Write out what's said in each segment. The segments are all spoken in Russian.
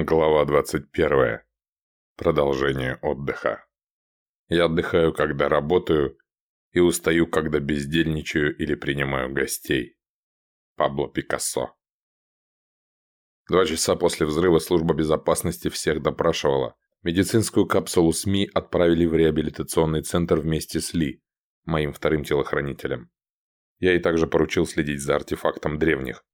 Глава 21. Продолжение отдыха. Я отдыхаю, когда работаю, и устаю, когда бездельничаю или принимаю гостей. Пабло Пикассо. Два часа после взрыва служба безопасности всех допрашивала. Медицинскую капсулу СМИ отправили в реабилитационный центр вместе с Ли, моим вторым телохранителем. Я и также поручил следить за артефактом древних,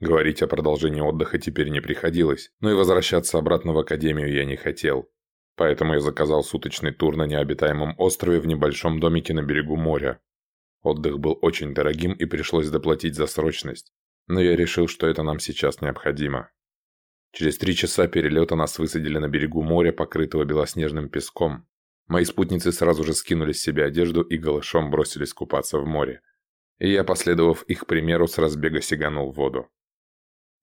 Говорить о продолжении отдыха теперь не приходилось, но и возвращаться обратно в академию я не хотел. Поэтому я заказал суточный тур на необитаемом острове в небольшом домике на берегу моря. Отдых был очень дорогим и пришлось доплатить за срочность, но я решил, что это нам сейчас необходимо. Через три часа перелета нас высадили на берегу моря, покрытого белоснежным песком. Мои спутницы сразу же скинули с себя одежду и голышом бросились купаться в море. И я, последовав их примеру, с разбега сиганул в воду.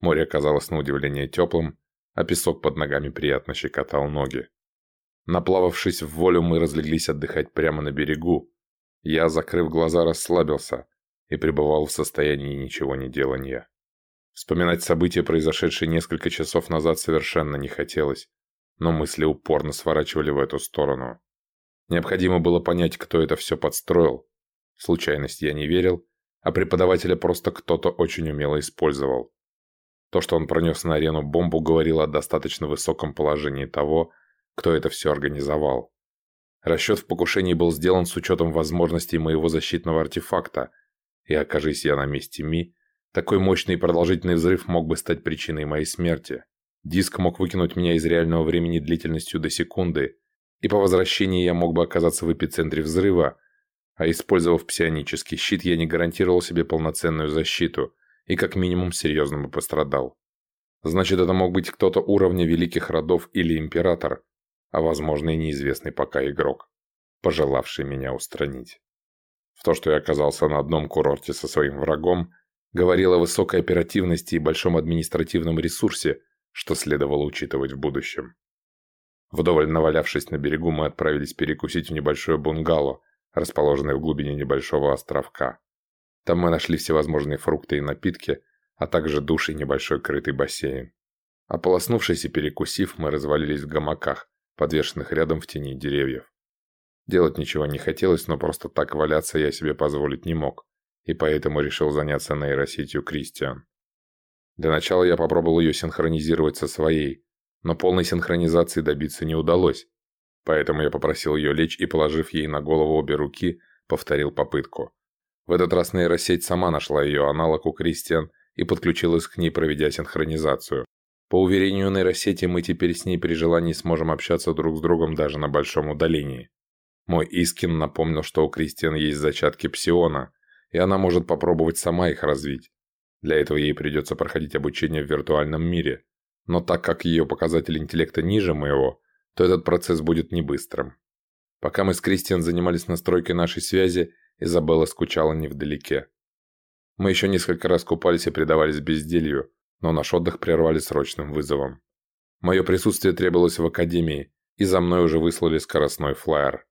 Море оказалось на удивление теплым, а песок под ногами приятно щекотал ноги. Наплававшись в волю, мы разлеглись отдыхать прямо на берегу. Я, закрыв глаза, расслабился и пребывал в состоянии ничего не делания. Вспоминать события, произошедшие несколько часов назад, совершенно не хотелось, но мысли упорно сворачивали в эту сторону. Необходимо было понять, кто это все подстроил. Случайность я не верил, а преподавателя просто кто-то очень умело использовал. То, что он пронес на арену бомбу, говорило о достаточно высоком положении того, кто это все организовал. Расчет в покушении был сделан с учетом возможностей моего защитного артефакта, и окажись я на месте Ми, такой мощный и продолжительный взрыв мог бы стать причиной моей смерти. Диск мог выкинуть меня из реального времени длительностью до секунды, и по возвращении я мог бы оказаться в эпицентре взрыва, а использовав псионический щит, я не гарантировал себе полноценную защиту – и как минимум серьезно бы пострадал. Значит, это мог быть кто-то уровня великих родов или император, а возможно и неизвестный пока игрок, пожелавший меня устранить. В то, что я оказался на одном курорте со своим врагом, говорило о высокой оперативности и большом административном ресурсе, что следовало учитывать в будущем. Вдоволь навалявшись на берегу, мы отправились перекусить в небольшое бунгало, расположенное в глубине небольшого островка. Там мы нашли всевозможные фрукты и напитки, а также душ и небольшой крытый бассейн. Ополоснувшись и перекусив, мы развалились в гамаках, подвешенных рядом в тени деревьев. Делать ничего не хотелось, но просто так валяться я себе позволить не мог, и поэтому решил заняться нейросетью Кристиан. Для начала я попробовал ее синхронизировать со своей, но полной синхронизации добиться не удалось, поэтому я попросил ее лечь и, положив ей на голову обе руки, повторил попытку. В этот раз нейросеть сама нашла ее аналог у Кристиан и подключилась к ней, проведя синхронизацию. По уверению нейросети, мы теперь с ней при желании сможем общаться друг с другом даже на большом удалении. Мой Искин напомнил, что у Кристиан есть зачатки псиона, и она может попробовать сама их развить. Для этого ей придется проходить обучение в виртуальном мире. Но так как ее показатель интеллекта ниже моего, то этот процесс будет не быстрым. Пока мы с Кристиан занимались настройкой нашей связи, Изабелла скучала невдалеке. Мы еще несколько раз купались и предавались безделью, но наш отдых прервали срочным вызовом. Мое присутствие требовалось в академии, и за мной уже выслали скоростной флайер.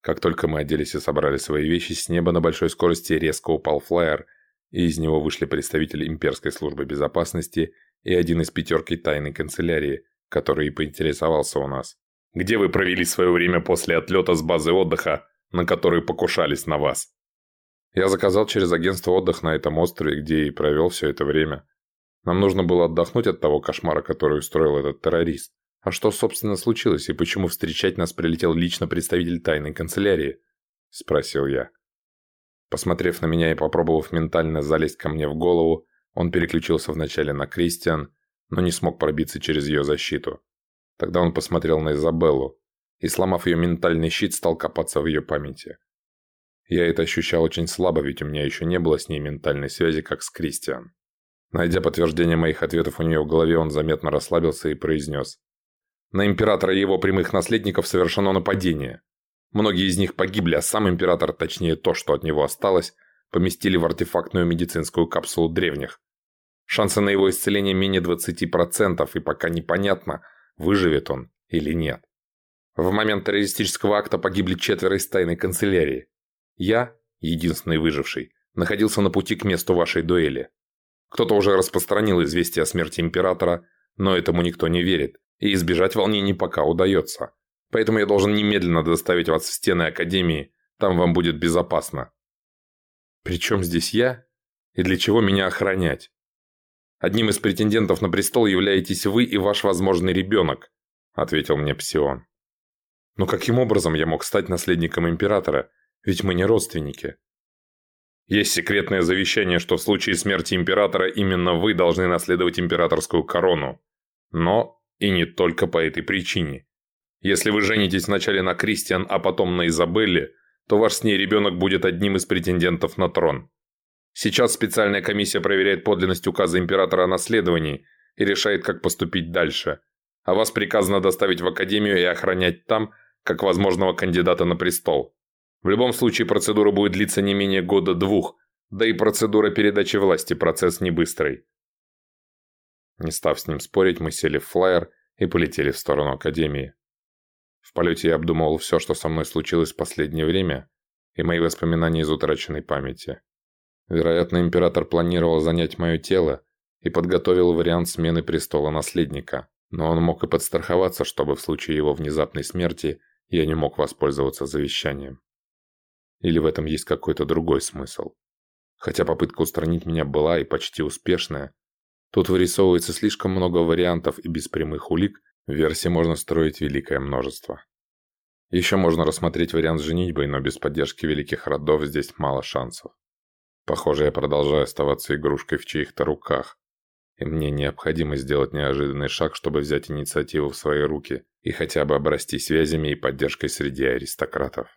Как только мы оделись и собрали свои вещи, с неба на большой скорости резко упал флайер, и из него вышли представители имперской службы безопасности и один из пятерки тайной канцелярии, который и поинтересовался у нас. «Где вы провели свое время после отлета с базы отдыха?» На которые покушались на вас. Я заказал через агентство отдых на этом острове, где и провел все это время. Нам нужно было отдохнуть от того кошмара, который устроил этот террорист. А что, собственно, случилось, и почему встречать нас прилетел лично представитель тайной канцелярии? Спросил я. Посмотрев на меня и попробовав ментально залезть ко мне в голову, он переключился вначале на Кристиан, но не смог пробиться через ее защиту. Тогда он посмотрел на Изабеллу, и, сломав ее ментальный щит, стал копаться в ее памяти. Я это ощущал очень слабо, ведь у меня еще не было с ней ментальной связи, как с Кристиан. Найдя подтверждение моих ответов у нее в голове, он заметно расслабился и произнес. На императора и его прямых наследников совершено нападение. Многие из них погибли, а сам император, точнее то, что от него осталось, поместили в артефактную медицинскую капсулу древних. Шансы на его исцеление менее 20%, и пока непонятно, выживет он или нет. В момент террористического акта погибли четверо из тайной канцелярии. Я, единственный выживший, находился на пути к месту вашей дуэли. Кто-то уже распространил известие о смерти императора, но этому никто не верит, и избежать волнений пока удается. Поэтому я должен немедленно доставить вас в стены Академии, там вам будет безопасно. Причем здесь я? И для чего меня охранять? Одним из претендентов на престол являетесь вы и ваш возможный ребенок, ответил мне Псион. Но каким образом я мог стать наследником императора? Ведь мы не родственники. Есть секретное завещание, что в случае смерти императора именно вы должны наследовать императорскую корону. Но и не только по этой причине. Если вы женитесь вначале на Кристиан, а потом на Изабелле, то ваш с ней ребенок будет одним из претендентов на трон. Сейчас специальная комиссия проверяет подлинность указа императора о наследовании и решает, как поступить дальше. А вас приказано доставить в академию и охранять там, как возможного кандидата на престол. В любом случае процедура будет длиться не менее года-двух, да и процедура передачи власти процесс не быстрый. Не став с ним спорить, мы сели в флайер и полетели в сторону Академии. В полете я обдумывал все, что со мной случилось в последнее время, и мои воспоминания из утраченной памяти. Вероятно, император планировал занять мое тело и подготовил вариант смены престола наследника, но он мог и подстраховаться, чтобы в случае его внезапной смерти я не мог воспользоваться завещанием. Или в этом есть какой-то другой смысл? Хотя попытка устранить меня была и почти успешная, тут вырисовывается слишком много вариантов и без прямых улик версий можно строить великое множество. Еще можно рассмотреть вариант с женитьбой, но без поддержки великих родов здесь мало шансов. Похоже, я продолжаю оставаться игрушкой в чьих-то руках, и мне необходимо сделать неожиданный шаг, чтобы взять инициативу в свои руки и хотя бы обрасти связями и поддержкой среди аристократов.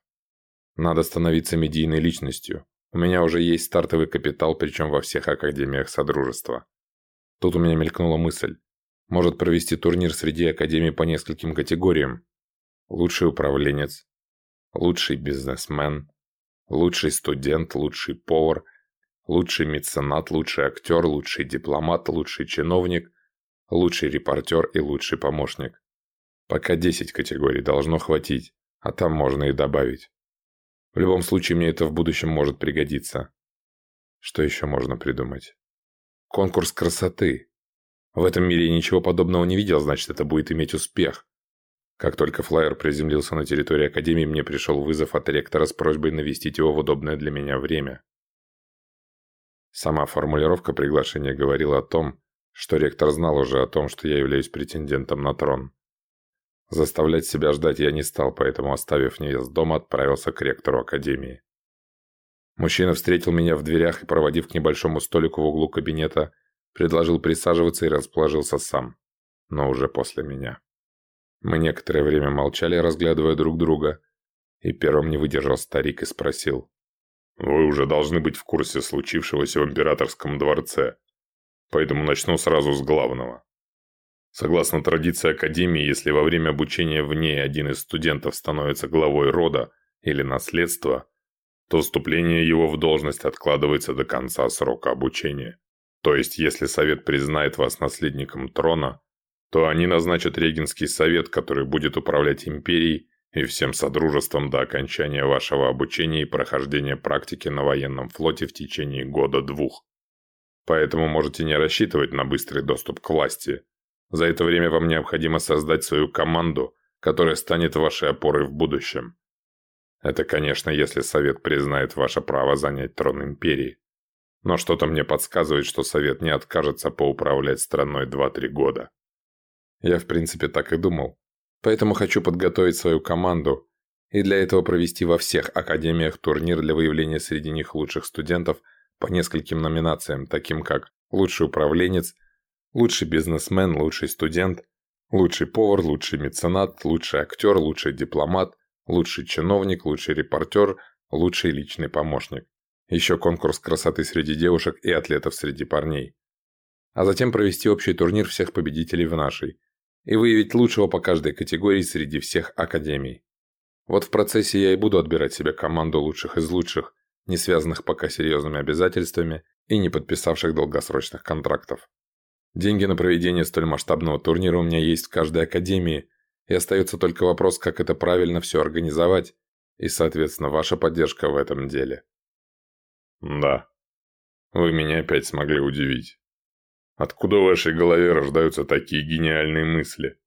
Надо становиться медийной личностью. У меня уже есть стартовый капитал, причем во всех академиях Содружества. Тут у меня мелькнула мысль. Может провести турнир среди академий по нескольким категориям. Лучший управленец, лучший бизнесмен, лучший студент, лучший повар, лучший меценат, лучший актер, лучший дипломат, лучший чиновник, лучший репортер и лучший помощник. Пока 10 категорий должно хватить, а там можно и добавить. В любом случае, мне это в будущем может пригодиться. Что еще можно придумать? Конкурс красоты. В этом мире я ничего подобного не видел, значит, это будет иметь успех. Как только флайер приземлился на территории Академии, мне пришел вызов от ректора с просьбой навестить его в удобное для меня время. Сама формулировка приглашения говорила о том, что ректор знал уже о том, что я являюсь претендентом на трон. Заставлять себя ждать я не стал, поэтому, оставив невест дома, отправился к ректору академии. Мужчина встретил меня в дверях и, проводив к небольшому столику в углу кабинета, предложил присаживаться и расположился сам, но уже после меня. Мы некоторое время молчали, разглядывая друг друга, и первым не выдержал старик и спросил. «Вы уже должны быть в курсе случившегося в императорском дворце, поэтому начну сразу с главного. Согласно традиции Академии, если во время обучения в ней один из студентов становится главой рода или наследства, то вступление его в должность откладывается до конца срока обучения. То есть, если совет признает вас наследником трона, то они назначат регенский совет, который будет управлять империей и всем содружеством до окончания вашего обучения и прохождения практики на военном флоте в течение года-двух. Поэтому можете не рассчитывать на быстрый доступ к власти – за это время вам необходимо создать свою команду, которая станет вашей опорой в будущем. Это, конечно, если Совет признает ваше право занять трон Империи. Но что-то мне подсказывает, что Совет не откажется поуправлять страной 2-3 года. Я, в принципе, так и думал. Поэтому хочу подготовить свою команду и для этого провести во всех академиях турнир для выявления среди них лучших студентов по нескольким номинациям, таким как «Лучший управленец», Лучший бизнесмен, лучший студент, лучший повар, лучший меценат, лучший актер, лучший дипломат, лучший чиновник, лучший репортер, лучший личный помощник. Еще конкурс красоты среди девушек и атлетов среди парней. А затем провести общий турнир всех победителей в нашей и выявить лучшего по каждой категории среди всех академий. Вот в процессе я и буду отбирать себе команду лучших из лучших, не связанных пока серьезными обязательствами и не подписавших долгосрочных контрактов. Деньги на проведение столь масштабного турнира у меня есть в каждой академии, и остается только вопрос, как это правильно все организовать, и, соответственно, ваша поддержка в этом деле. Да. Вы меня опять смогли удивить. Откуда в вашей голове рождаются такие гениальные мысли?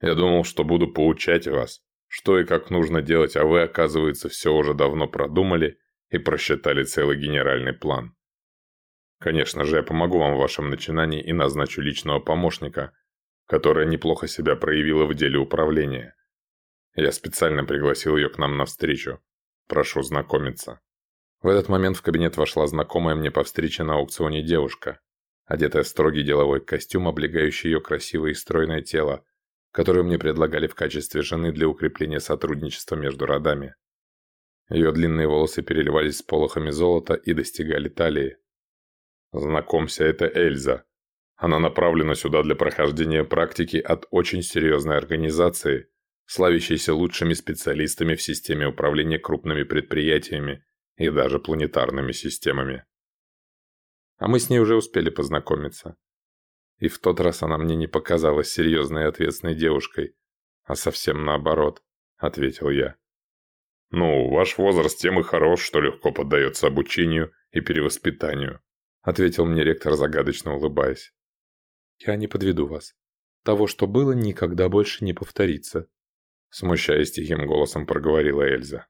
Я думал, что буду поучать вас, что и как нужно делать, а вы, оказывается, все уже давно продумали и просчитали целый генеральный план. Конечно же, я помогу вам в вашем начинании и назначу личного помощника, которая неплохо себя проявила в деле управления. Я специально пригласил ее к нам на встречу. Прошу знакомиться. В этот момент в кабинет вошла знакомая мне по встрече на аукционе девушка, одетая в строгий деловой костюм, облегающий ее красивое и стройное тело, которую мне предлагали в качестве жены для укрепления сотрудничества между родами. Ее длинные волосы переливались с полохами золота и достигали талии. «Знакомься, это Эльза. Она направлена сюда для прохождения практики от очень серьезной организации, славящейся лучшими специалистами в системе управления крупными предприятиями и даже планетарными системами. А мы с ней уже успели познакомиться. И в тот раз она мне не показалась серьезной и ответственной девушкой, а совсем наоборот, ответил я. «Ну, ваш возраст тем и хорош, что легко поддается обучению и перевоспитанию», ответил мне ректор, загадочно улыбаясь. «Я не подведу вас. Того, что было, никогда больше не повторится», смущаясь тихим голосом проговорила Эльза.